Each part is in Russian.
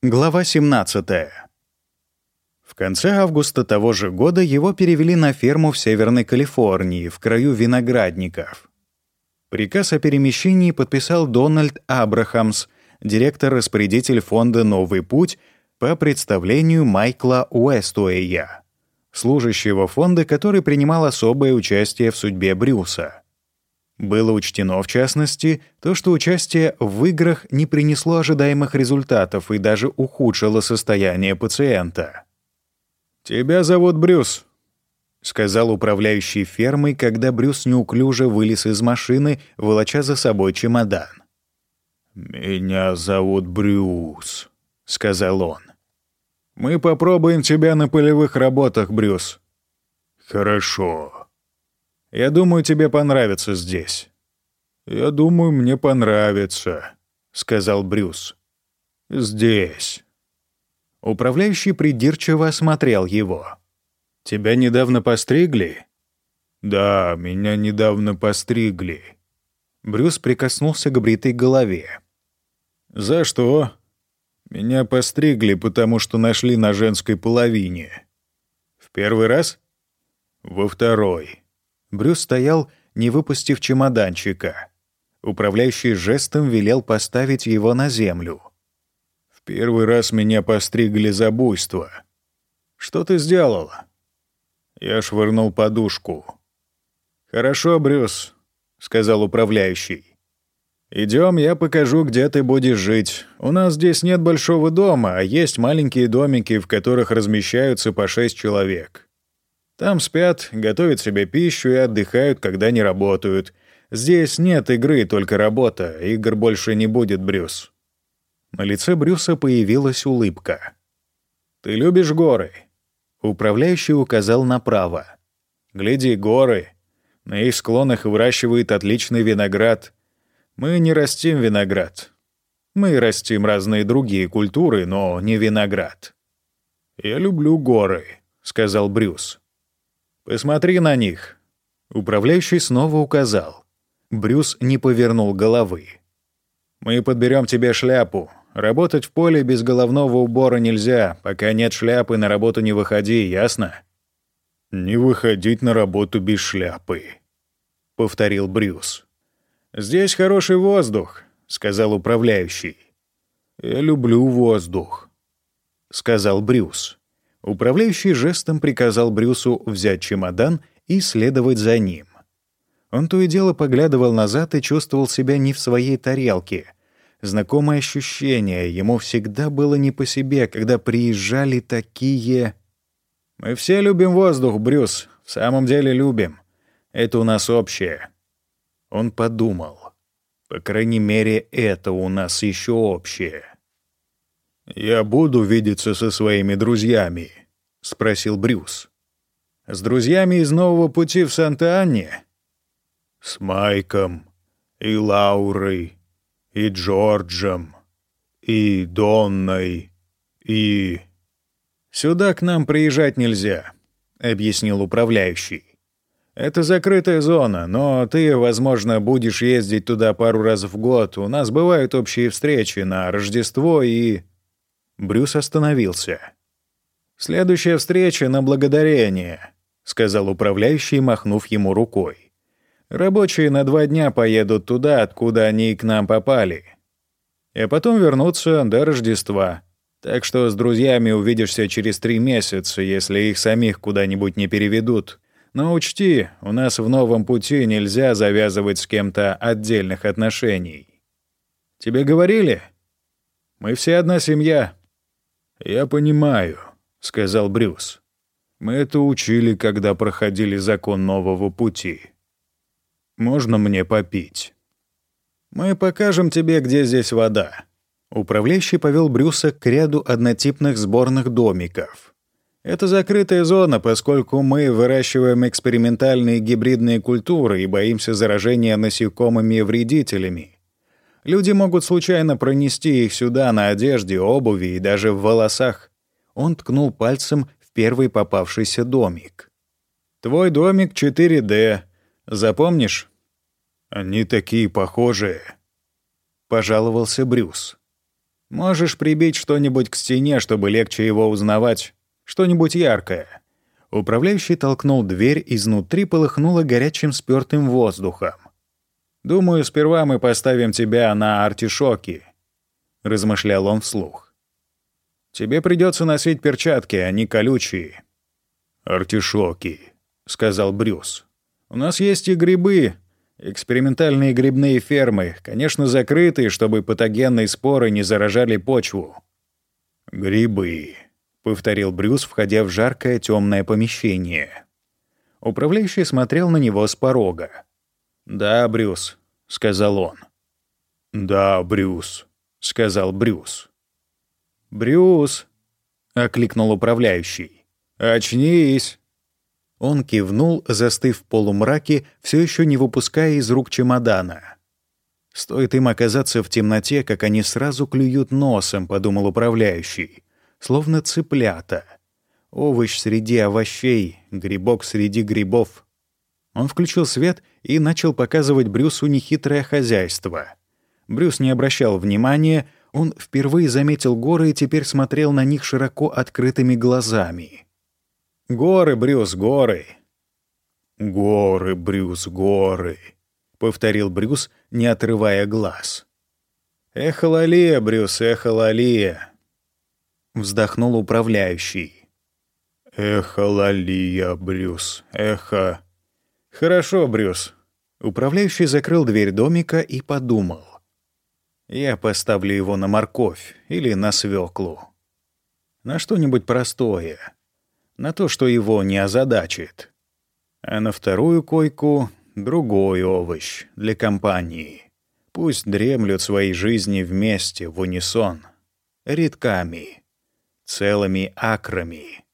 Глава 17. В конце августа того же года его перевели на ферму в Северной Калифорнии, в краю виноградников. Приказ о перемещении подписал Дональд Абрахамс, директор-распорядитель фонда «Новый путь» по представлению Майкла Уэстуэя, служащего фонда, который принимал особое участие в судьбе Брюса. Было учтено, в частности, то, что участие в играх не принесло ожидаемых результатов и даже ухудшило состояние пациента. «Тебя зовут Брюс», — сказал управляющий фермой, когда Брюс неуклюже вылез из машины, волоча за собой чемодан. «Меня зовут Брюс», — сказал он. «Мы попробуем тебя на полевых работах, Брюс». «Хорошо», я думаю, тебе понравится здесь». «Я думаю, мне понравится», — сказал Брюс. «Здесь». Управляющий придирчиво осмотрел его. «Тебя недавно постригли?» «Да, меня недавно постригли». Брюс прикоснулся к бритой голове. «За что?» «Меня постригли, потому что нашли на женской половине». «В первый раз?» «Во второй». Брюс стоял, не выпустив чемоданчика. Управляющий жестом велел поставить его на землю. «В первый раз меня постригли за буйство. Что ты сделал?» Я швырнул подушку. «Хорошо, Брюс», — сказал управляющий. «Идем, я покажу, где ты будешь жить. У нас здесь нет большого дома, а есть маленькие домики, в которых размещаются по шесть человек. Там спят, готовят себе пищу и отдыхают, когда не работают. Здесь нет игры, только работа. Игр больше не будет, Брюс». На лице Брюса появилась улыбка. «Ты любишь горы?» Управляющий указал направо. «Гляди, горы. На их склонах выращивают отличный виноград. Мы не растим виноград. Мы растим разные другие культуры, но не виноград». «Я люблю горы», — сказал Брюс. «Посмотри на них». Управляющий снова указал. Брюс не повернул головы. «Мы подберем тебе шляпу. Работать в поле без головного убора нельзя. Пока нет шляпы, на работу не выходи, ясно?» «Не выходить на работу без шляпы», — повторил Брюс. «Здесь хороший воздух», — сказал управляющий. «Я люблю воздух», — сказал Брюс. Управляющий жестом приказал Брюсу взять чемодан и следовать за ним. Он то и дело поглядывал назад и чувствовал себя не в своей тарелке. Знакомое ощущение, ему всегда было не по себе, когда приезжали такие... «Мы все любим воздух, Брюс, в самом деле любим. Это у нас общее». Он подумал. «По крайней мере, это у нас еще общее». «Я буду видеться со своими друзьями», — спросил Брюс. «С друзьями из Нового пути в Санта-Анне?» «С Майком и Лаурой и Джорджем и Донной и...» «Сюда к нам приезжать нельзя», — объяснил управляющий. «Это закрытая зона, но ты, возможно, будешь ездить туда пару раз в год. У нас бывают общие встречи на Рождество и...» Брюс остановился. «Следующая встреча на благодарение», — сказал управляющий, махнув ему рукой. «Рабочие на два дня поедут туда, откуда они к нам попали. И потом вернутся до Рождества. Так что с друзьями увидишься через три месяца, если их самих куда-нибудь не переведут. Но учти, у нас в новом пути нельзя завязывать с кем-то отдельных отношений. Тебе говорили? Мы все одна семья». «Я понимаю», — сказал Брюс. «Мы это учили, когда проходили закон нового пути. Можно мне попить?» «Мы покажем тебе, где здесь вода». Управляющий повел Брюса к ряду однотипных сборных домиков. «Это закрытая зона, поскольку мы выращиваем экспериментальные гибридные культуры и боимся заражения насекомыми-вредителями. Люди могут случайно пронести их сюда на одежде, обуви и даже в волосах. Он ткнул пальцем в первый попавшийся домик. «Твой домик 4D. Запомнишь?» «Они такие похожие», — пожаловался Брюс. Можешь прибить что-нибудь к стене, чтобы легче его узнавать. Что-нибудь яркое». Управляющий толкнул дверь, изнутри полыхнуло горячим спёртым воздухом. «Думаю, сперва мы поставим тебя на артишоки», — размышлял он вслух. «Тебе придется носить перчатки, они колючие». «Артишоки», — сказал Брюс. «У нас есть и грибы, экспериментальные грибные фермы, конечно, закрытые, чтобы патогенные споры не заражали почву». «Грибы», — повторил Брюс, входя в жаркое темное помещение. Управляющий смотрел на него с порога. «Да, Брюс», — сказал он. «Да, Брюс», — сказал Брюс. «Брюс», — окликнул управляющий. «Очнись!» Он кивнул, застыв в полумраке, все еще не выпуская из рук чемодана. «Стоит им оказаться в темноте, как они сразу клюют носом», — подумал управляющий. «Словно цыплята. Овощ среди овощей, грибок среди грибов». Он включил свет и начал показывать Брюсу нехитрое хозяйство. Брюс не обращал внимания, он впервые заметил горы и теперь смотрел на них широко открытыми глазами. «Горы, Брюс, горы!» «Горы, Брюс, горы!» — повторил Брюс, не отрывая глаз. «Эхололия, Брюс, эхололия!» — вздохнул управляющий. «Эхололия, Брюс, эхо...» «Хорошо, Брюс». Управляющий закрыл дверь домика и подумал. «Я поставлю его на морковь или на свеклу. На что-нибудь простое. На то, что его не озадачит. А на вторую койку — другой овощ для компании. Пусть дремлют своей жизни вместе, в унисон. Редками. Целыми акрами.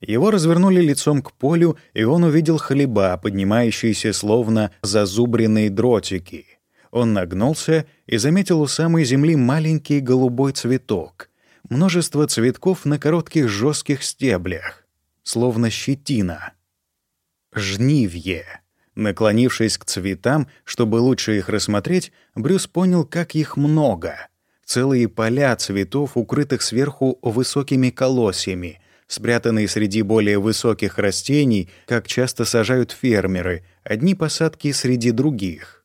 Его развернули лицом к полю, и он увидел хлеба, поднимающиеся словно зазубренные дротики. Он нагнулся и заметил у самой земли маленький голубой цветок. Множество цветков на коротких жестких стеблях, словно щетина. Жнивье. Наклонившись к цветам, чтобы лучше их рассмотреть, Брюс понял, как их много. Целые поля цветов, укрытых сверху высокими колосьями — спрятанные среди более высоких растений, как часто сажают фермеры, одни посадки среди других.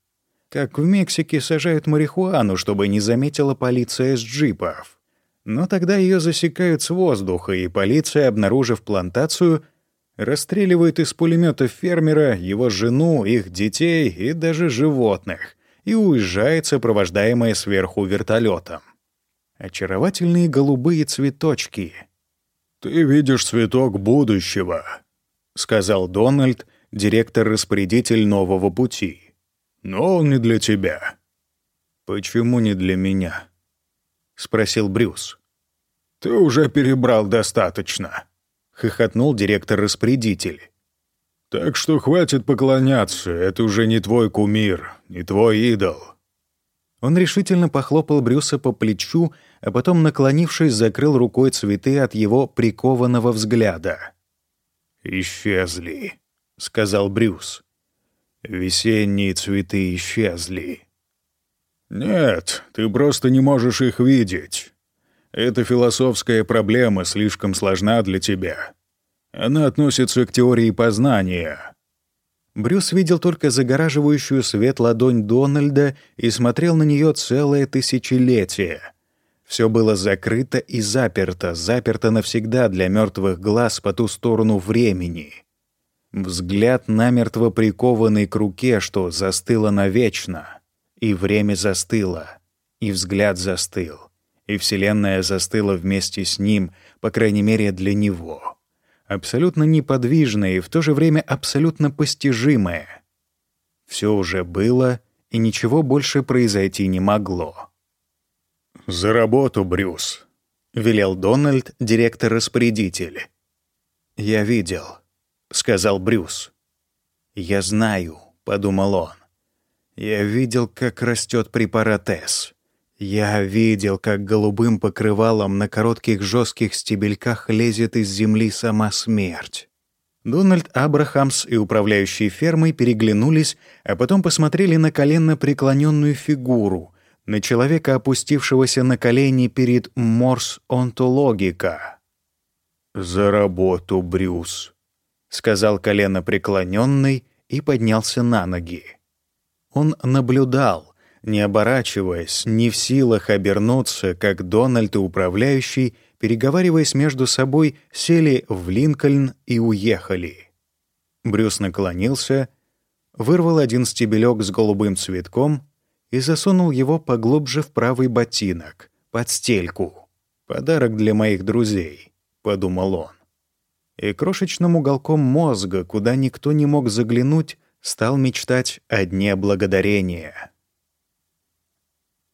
Как в Мексике сажают марихуану, чтобы не заметила полиция с джипов. Но тогда ее засекают с воздуха, и полиция, обнаружив плантацию, расстреливает из пулемета фермера, его жену, их детей и даже животных, и уезжает, сопровождаемая сверху вертолетом. Очаровательные голубые цветочки — «Ты видишь цветок будущего», — сказал Дональд, директор-распорядитель нового пути. «Но он не для тебя». «Почему не для меня?» — спросил Брюс. «Ты уже перебрал достаточно», — хохотнул директор-распорядитель. «Так что хватит поклоняться, это уже не твой кумир, не твой идол». Он решительно похлопал Брюса по плечу, а потом, наклонившись, закрыл рукой цветы от его прикованного взгляда. «Исчезли», — сказал Брюс. «Весенние цветы исчезли». «Нет, ты просто не можешь их видеть. Эта философская проблема слишком сложна для тебя. Она относится к теории познания». Брюс видел только загораживающую свет ладонь Дональда и смотрел на нее целое тысячелетие — все было закрыто и заперто, заперто навсегда для мертвых глаз по ту сторону времени. Взгляд намертво прикованный к руке, что застыло навечно. И время застыло, и взгляд застыл, и Вселенная застыла вместе с ним, по крайней мере для него. Абсолютно неподвижное и в то же время абсолютно постижимое. Все уже было, и ничего больше произойти не могло. «За работу, Брюс», — велел Дональд, директор-распорядитель. «Я видел», — сказал Брюс. «Я знаю», — подумал он. «Я видел, как растет препарат С. Я видел, как голубым покрывалом на коротких жестких стебельках лезет из земли сама смерть». Дональд Абрахамс и управляющий фермой переглянулись, а потом посмотрели на коленно преклоненную фигуру, на человека, опустившегося на колени перед Морс Онтологика. «За работу, Брюс», — сказал колено преклоненный и поднялся на ноги. Он наблюдал, не оборачиваясь, не в силах обернуться, как Дональд и управляющий, переговариваясь между собой, сели в Линкольн и уехали. Брюс наклонился, вырвал один стебелек с голубым цветком и засунул его поглубже в правый ботинок, под стельку. «Подарок для моих друзей», — подумал он. И крошечным уголком мозга, куда никто не мог заглянуть, стал мечтать о дне благодарения.